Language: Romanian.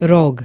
rog.